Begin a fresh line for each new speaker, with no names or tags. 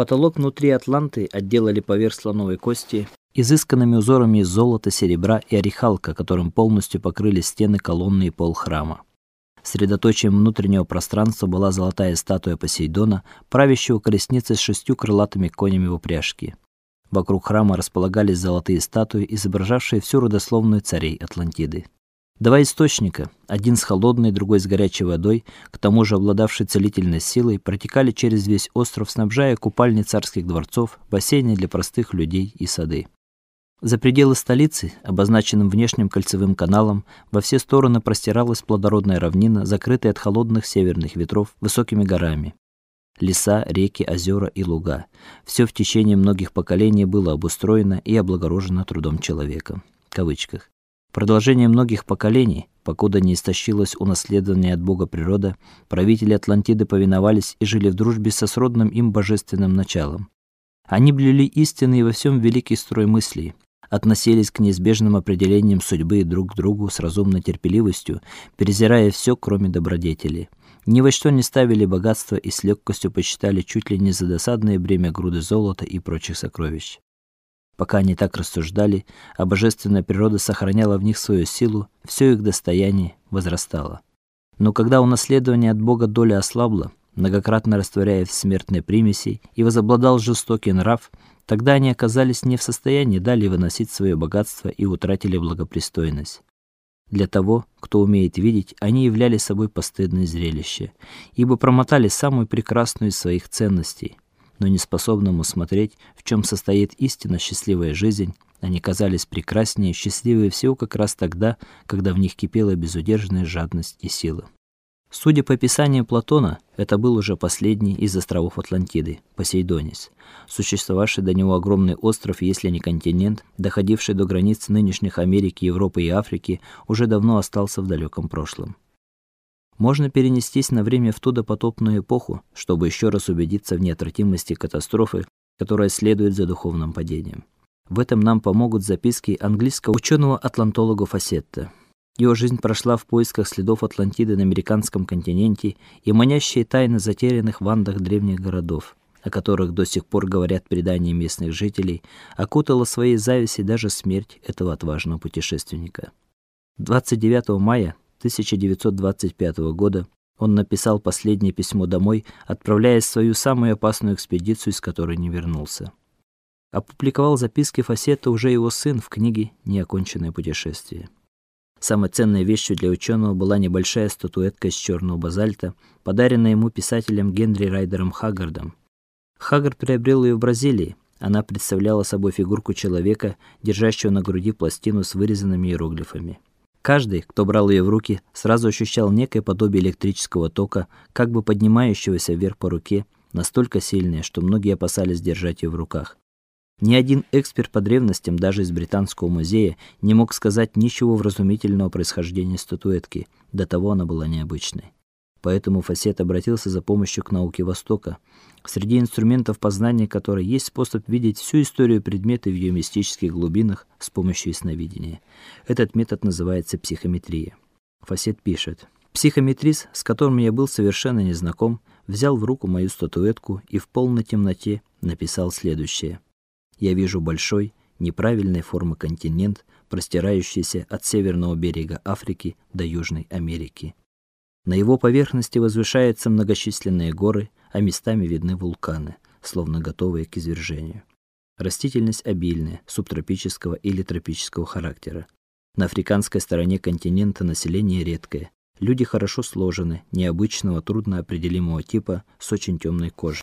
Потолок внутри Атланты отделали поверх слоновой кости изысканными узорами из золота, серебра и орехалка, которым полностью покрыли стены, колонны и пол храма. Средоточием внутреннего пространства была золотая статуя Посейдона, правящего колесницей с шестью крылатыми конями в упряжке. Вокруг храма располагались золотые статуи, изображавшие всю родословную царей Атлантиды. Два источника, один с холодной, другой с горячей водой, к тому же обладавший целительной силой, протекали через весь остров, снабжая купальни царских дворцов, бассейны для простых людей и сады. За пределы столицы, обозначенным внешним кольцевым каналом, во все стороны простиралась плодородная равнина, закрытая от холодных северных ветров высокими горами. Леса, реки, озера и луга. Все в течение многих поколений было обустроено и облагорожено трудом человека. В кавычках. Продолжение многих поколений, покуда не истощилось унаследованное от Бога природа, правители Атлантиды повиновались и жили в дружбе со сродным им божественным началом. Они блюли истинный во всем великий строй мыслей, относились к неизбежным определениям судьбы друг к другу с разумной терпеливостью, презирая все, кроме добродетели. Ни во что не ставили богатство и с легкостью почитали чуть ли не за досадное бремя груды золота и прочих сокровищ. Пока они так рассуждали, а божественная природа сохраняла в них свою силу, все их достояние возрастало. Но когда унаследование от Бога доля ослабла, многократно растворяя в смертной примеси, и возобладал жестокий нрав, тогда они оказались не в состоянии далее выносить свое богатство и утратили благопристойность. Для того, кто умеет видеть, они являли собой постыдное зрелище, ибо промотали самую прекрасную из своих ценностей но не способному смотреть, в чем состоит истинно счастливая жизнь, они казались прекраснее, счастливее всего как раз тогда, когда в них кипела безудержная жадность и сила. Судя по описанию Платона, это был уже последний из островов Атлантиды, Посейдонис, существовавший до него огромный остров, если не континент, доходивший до границ нынешних Америки, Европы и Африки, уже давно остался в далеком прошлом. Можно перенестись на время в ту допотопную эпоху, чтобы еще раз убедиться в неотвратимости катастрофы, которая следует за духовным падением. В этом нам помогут записки английского ученого-атлантолога Фасетта. Его жизнь прошла в поисках следов Атлантиды на американском континенте и манящие тайны затерянных в Андах древних городов, о которых до сих пор говорят предания местных жителей, окутала своей завистью даже смерть этого отважного путешественника. 29 мая 1925 года он написал последнее письмо домой, отправляясь в свою самую опасную экспедицию, из которой не вернулся. Опубликовал записки Фасета уже его сын в книге Неоконченное путешествие. Самой ценной вещью для ученого была небольшая статуэтка из черного базальта, подаренная ему писателем Генри Райдером Хаггардом. Хаггард приобрел ее в Бразилии. Она представляла собой фигурку человека, держащего на груди пластину с вырезанными иероглифами. Каждый, кто брал ее в руки, сразу ощущал некое подобие электрического тока, как бы поднимающегося вверх по руке, настолько сильное, что многие опасались держать ее в руках. Ни один эксперт по древностям, даже из британского музея, не мог сказать ничего вразумительного происхождения статуэтки, до того она была необычной. Поэтому Фасет обратился за помощью к науке Востока, Среди инструментов познания которой есть способ видеть всю историю предмета в ее мистических глубинах с помощью ясновидения. Этот метод называется психометрия. Фасет пишет: Психометрист, с которым я был совершенно незнаком, взял в руку мою статуэтку и в полной темноте написал следующее: Я вижу большой, неправильной формы континент, простирающийся от северного берега Африки до Южной Америки. На его поверхности возвышаются многочисленные горы, а местами видны вулканы, словно готовые к извержению. Растительность обильная, субтропического или тропического характера. На африканской стороне континента население редкое. Люди хорошо сложены, необычного, трудно определимого типа, с очень темной кожей.